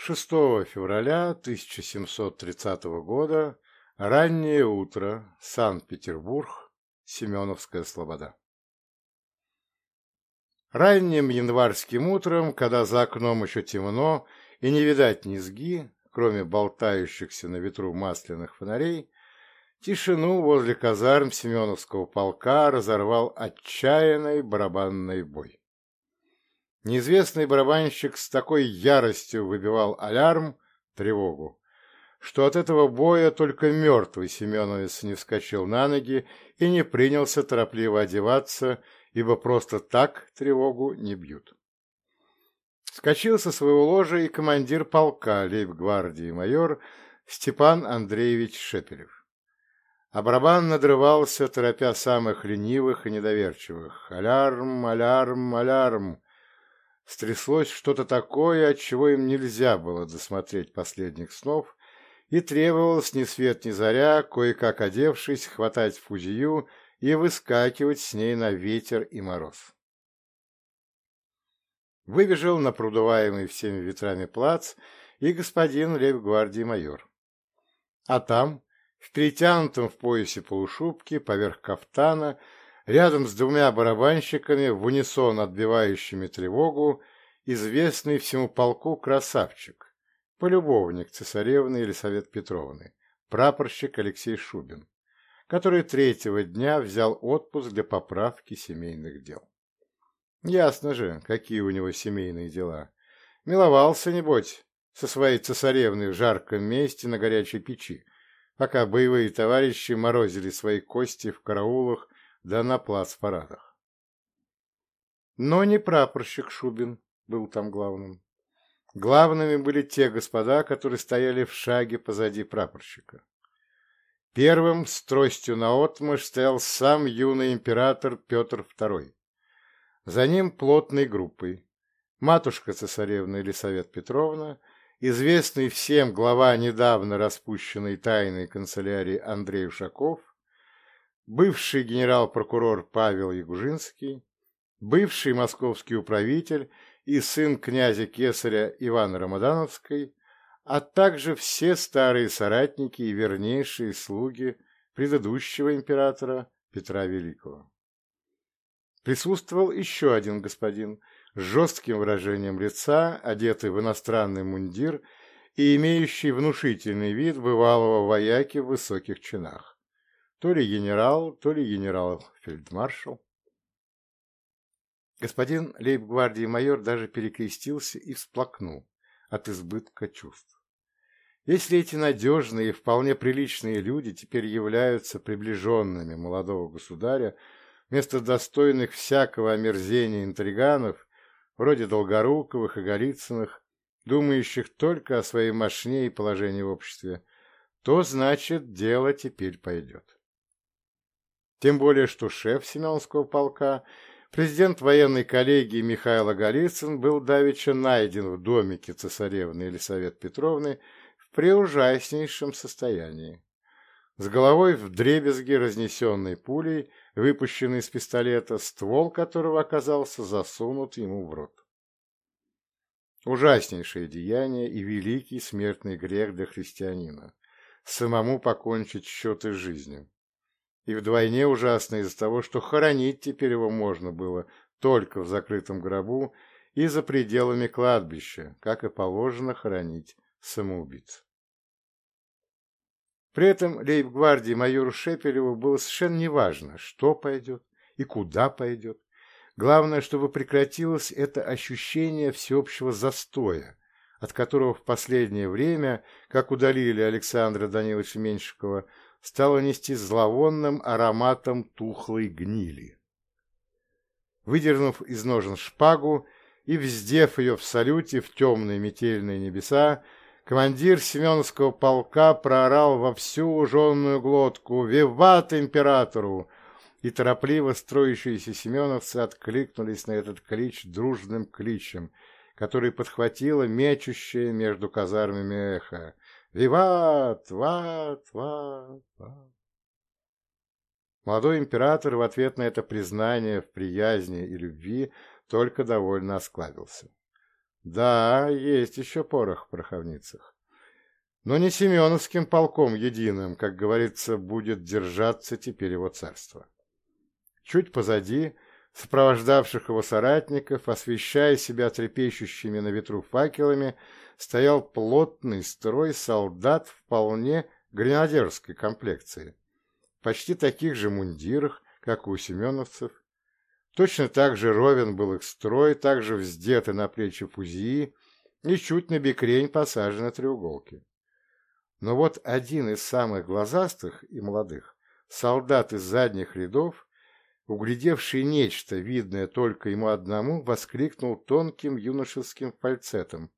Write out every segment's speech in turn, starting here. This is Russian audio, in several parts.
6 февраля 1730 года, раннее утро, Санкт-Петербург, Семеновская слобода. Ранним январским утром, когда за окном еще темно и не видать низги, кроме болтающихся на ветру масляных фонарей, тишину возле казарм Семеновского полка разорвал отчаянный барабанный бой. Неизвестный барабанщик с такой яростью выбивал алярм, тревогу, что от этого боя только мертвый Семеновец не вскочил на ноги и не принялся торопливо одеваться, ибо просто так тревогу не бьют. Вскочил со своего ложа и командир полка лейб-гвардии майор Степан Андреевич Шепелев. А барабан надрывался, торопя самых ленивых и недоверчивых. «Алярм, алярм, алярм!» Стряслось что-то такое, от чего им нельзя было досмотреть последних снов, и требовалось ни свет ни заря, кое-как одевшись, хватать фузию и выскакивать с ней на ветер и мороз. Выбежал на продуваемый всеми ветрами плац и господин лейб-гвардии майор. А там, в перетянутом в поясе полушубке, поверх кафтана, рядом с двумя барабанщиками, в унисон отбивающими тревогу, известный всему полку красавчик, полюбовник цесаревны Елисавет Петровны, прапорщик Алексей Шубин который третьего дня взял отпуск для поправки семейных дел. Ясно же, какие у него семейные дела. Миловался, небось, со своей цесаревной в жарком месте на горячей печи, пока боевые товарищи морозили свои кости в караулах да на плац-парадах. Но не прапорщик Шубин был там главным. Главными были те господа, которые стояли в шаге позади прапорщика. Первым с тростью наотмашь стоял сам юный император Петр II. За ним плотной группой матушка-цесаревна Елисавета Петровна, известный всем глава недавно распущенной тайной канцелярии Андрей Ушаков, бывший генерал-прокурор Павел Ягужинский, бывший московский управитель и сын князя Кесаря Ивана Рамадановской, а также все старые соратники и вернейшие слуги предыдущего императора Петра Великого. Присутствовал еще один господин с жестким выражением лица, одетый в иностранный мундир и имеющий внушительный вид бывалого вояки в высоких чинах. То ли генерал, то ли генерал-фельдмаршал. Господин лейб-гвардии майор даже перекрестился и всплакнул от избытка чувств. Если эти надежные и вполне приличные люди теперь являются приближенными молодого государя, вместо достойных всякого омерзения интриганов, вроде Долгоруковых и Голицыных, думающих только о своей мошне и положении в обществе, то значит дело теперь пойдет. Тем более, что шеф Семеновского полка, президент военной коллегии Михаил Голицын был давеча найден в домике цесаревны Елисаветы Петровны в преужаснейшем состоянии. С головой в дребезги разнесенной пулей, выпущенной из пистолета, ствол которого оказался засунут ему в рот. Ужаснейшее деяние и великий смертный грех для христианина – самому покончить счеты с жизнью. И вдвойне ужасно из-за того, что хоронить теперь его можно было только в закрытом гробу и за пределами кладбища, как и положено хоронить самоубийц. При этом лейб-гвардии майору Шепелеву было совершенно неважно, что пойдет и куда пойдет. Главное, чтобы прекратилось это ощущение всеобщего застоя, от которого в последнее время, как удалили Александра Даниловича Меньшикова, стало нести зловонным ароматом тухлой гнили. Выдернув из ножен шпагу и вздев ее в салюте в темные метельные небеса, Командир Семеновского полка проорал во всю уженную глотку «Виват императору!» и торопливо строящиеся семеновцы откликнулись на этот клич дружным кличем, который подхватило мечущее между казармами эхо «Виват! Ват! Ват! Ват!» Молодой император в ответ на это признание в приязни и любви только довольно осклабился. Да, есть еще порох в пороховницах. Но не Семеновским полком единым, как говорится, будет держаться теперь его царство. Чуть позади, сопровождавших его соратников, освещая себя трепещущими на ветру факелами, стоял плотный строй солдат вполне гренадерской комплекции, почти таких же мундирах, как у семеновцев. Точно так же ровен был их строй, так же вздеты на плечи фузии и чуть на бекрень посажены треуголки. Но вот один из самых глазастых и молодых, солдат из задних рядов, углядевший нечто, видное только ему одному, воскликнул тонким юношеским фальцетом.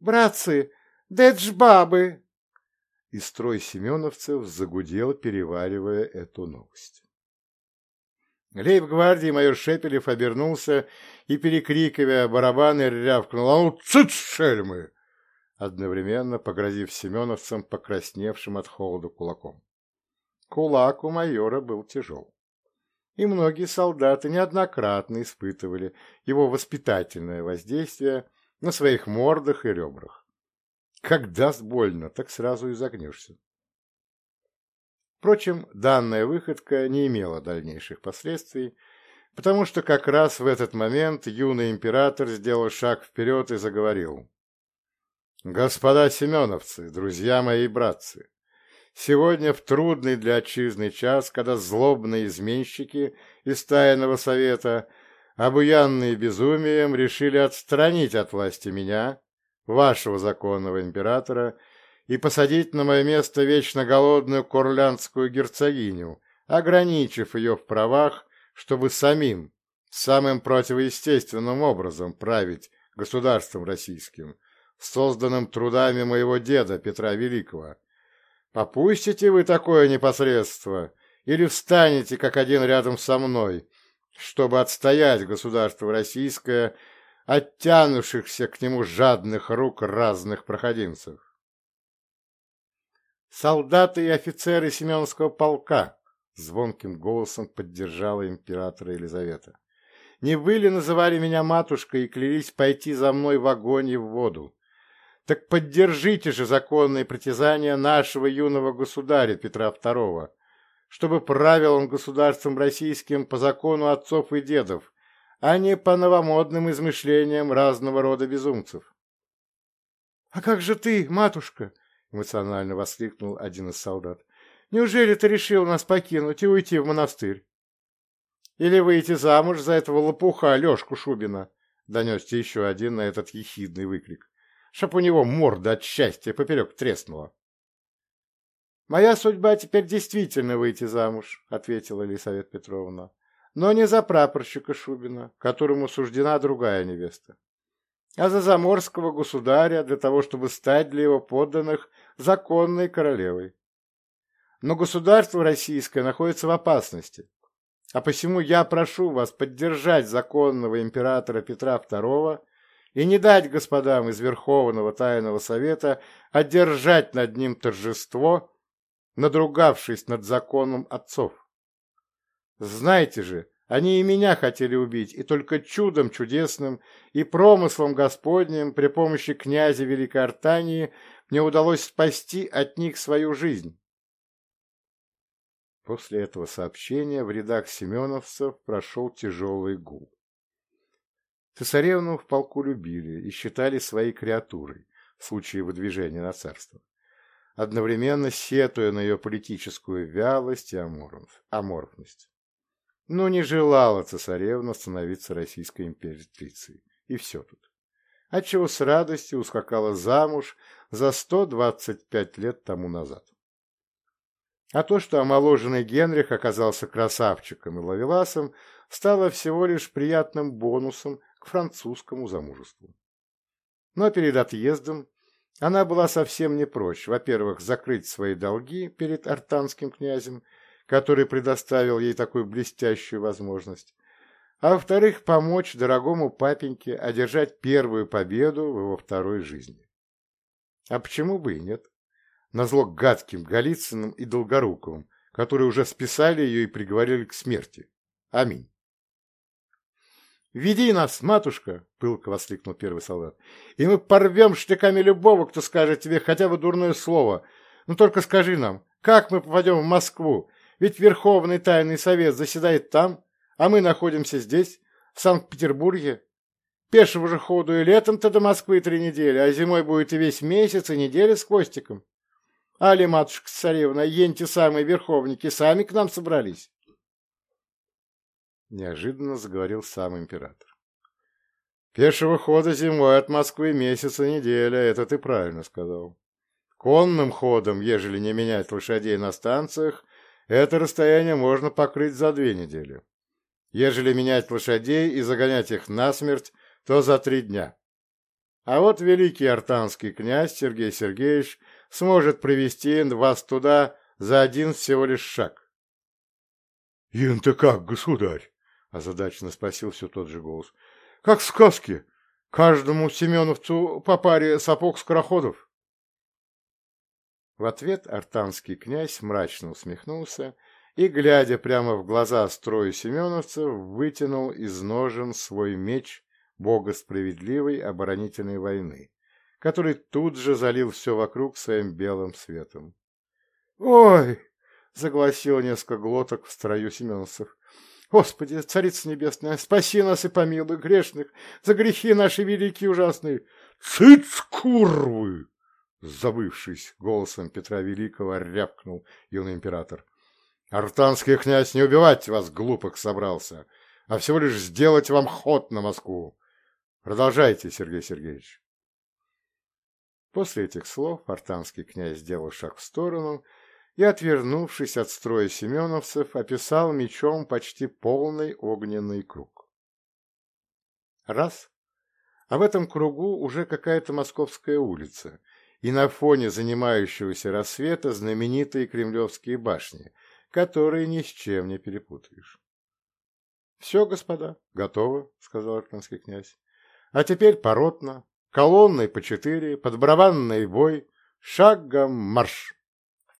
«Братцы, да бабы!» И строй семеновцев загудел, переваривая эту новость. Лейб-гвардии майор Шепелев обернулся и, перекрикивая барабаны, рявкнул «А ну, цыц, шельмы!» одновременно погрозив семеновцам покрасневшим от холода кулаком. Кулак у майора был тяжел. И многие солдаты неоднократно испытывали его воспитательное воздействие на своих мордах и ребрах. Как даст больно, так сразу и загнешься. Впрочем, данная выходка не имела дальнейших последствий, потому что как раз в этот момент юный император сделал шаг вперед и заговорил. «Господа семеновцы, друзья мои и братцы, сегодня в трудный для отчизны час, когда злобные изменщики из тайного совета, обуянные безумием, решили отстранить от власти меня, вашего законного императора, и посадить на мое место вечно голодную курлянскую герцогиню, ограничив ее в правах, чтобы самим, самым противоестественным образом править государством российским, созданным трудами моего деда Петра Великого. Попустите вы такое непосредство или встанете как один рядом со мной, чтобы отстоять государство российское от тянувшихся к нему жадных рук разных проходимцев? «Солдаты и офицеры Семеновского полка!» — звонким голосом поддержала императора Елизавета. «Не вы ли называли меня матушкой и клялись пойти за мной в огонь и в воду? Так поддержите же законные притязания нашего юного государя Петра II, чтобы правил он государством российским по закону отцов и дедов, а не по новомодным измышлениям разного рода безумцев». «А как же ты, матушка?» — эмоционально воскликнул один из солдат. «Неужели ты решил нас покинуть и уйти в монастырь?» «Или выйти замуж за этого лопуха Лешку Шубина?» — донесся еще один на этот ехидный выкрик. «Чтоб у него морда от счастья поперек треснула». «Моя судьба теперь действительно выйти замуж», — ответила Елисавета Петровна. «Но не за прапорщика Шубина, которому суждена другая невеста а за заморского государя для того, чтобы стать для его подданных законной королевой. Но государство российское находится в опасности, а посему я прошу вас поддержать законного императора Петра II и не дать господам из Верховного Тайного Совета одержать над ним торжество, надругавшись над законом отцов. Знайте же, они и меня хотели убить, и только чудом чудесным и промыслом Господним при помощи князя Великой Артании мне удалось спасти от них свою жизнь. После этого сообщения в рядах семеновцев прошел тяжелый гул. Цесаревну в полку любили и считали своей креатурой в случае выдвижения на царство, одновременно сетуя на ее политическую вялость и аморфность. Но не желала цесаревна становиться российской императрицей. И все тут. Отчего с радостью ускакала замуж за 125 лет тому назад. А то, что омоложенный Генрих оказался красавчиком и ловеласом, стало всего лишь приятным бонусом к французскому замужеству. Но перед отъездом она была совсем не прочь, во-первых, закрыть свои долги перед артанским князем который предоставил ей такую блестящую возможность, а во-вторых, помочь дорогому папеньке одержать первую победу в его второй жизни. А почему бы и нет? Назло гадким Голицыным и Долгоруковым, которые уже списали ее и приговорили к смерти. Аминь. Веди нас, матушка! — пылко воскликнул первый солдат. — И мы порвем штыками любого, кто скажет тебе хотя бы дурное слово. Но только скажи нам, как мы попадем в Москву? Ведь Верховный Тайный Совет заседает там, а мы находимся здесь, в Санкт-Петербурге. Пешего же ходу и летом-то до Москвы три недели, а зимой будет и весь месяц, и неделя с хвостиком. Али, матушка-царевна, енти самые верховники сами к нам собрались. Неожиданно заговорил сам император. Пешего хода зимой от Москвы месяца неделя, это ты правильно сказал. Конным ходом, ежели не менять лошадей на станциях, это расстояние можно покрыть за две недели. Ежели менять лошадей и загонять их насмерть, то за три дня. А вот великий артанский князь Сергей Сергеевич сможет привести вас туда за один всего лишь шаг. — Ин-то как, государь? — озадаченно спросил все тот же голос. — Как в сказке. Каждому семеновцу по паре сапог-скороходов. В ответ артанский князь мрачно усмехнулся и, глядя прямо в глаза строю семеновцев, вытянул из ножен свой меч бога справедливой оборонительной войны, который тут же залил все вокруг своим белым светом. «Ой!» — загласил несколько глоток в строю семеновцев. «Господи, Царица Небесная, спаси нас и помилуй грешных за грехи наши великие ужасные!» «Цыц, курвы!» Забывшись, голосом Петра Великого рявкнул юный император. «Артанский князь не убивать вас, глупых, собрался, а всего лишь сделать вам ход на Москву. Продолжайте, Сергей Сергеевич». После этих слов артанский князь сделал шаг в сторону и, отвернувшись от строя семеновцев, описал мечом почти полный огненный круг. Раз. А в этом кругу уже какая-то московская улица, и на фоне занимающегося рассвета знаменитые кремлевские башни, которые ни с чем не перепутаешь. — Все, господа, готово, — сказал арканский князь. — А теперь поротно, колонной по четыре, под барабанный бой, шагом марш!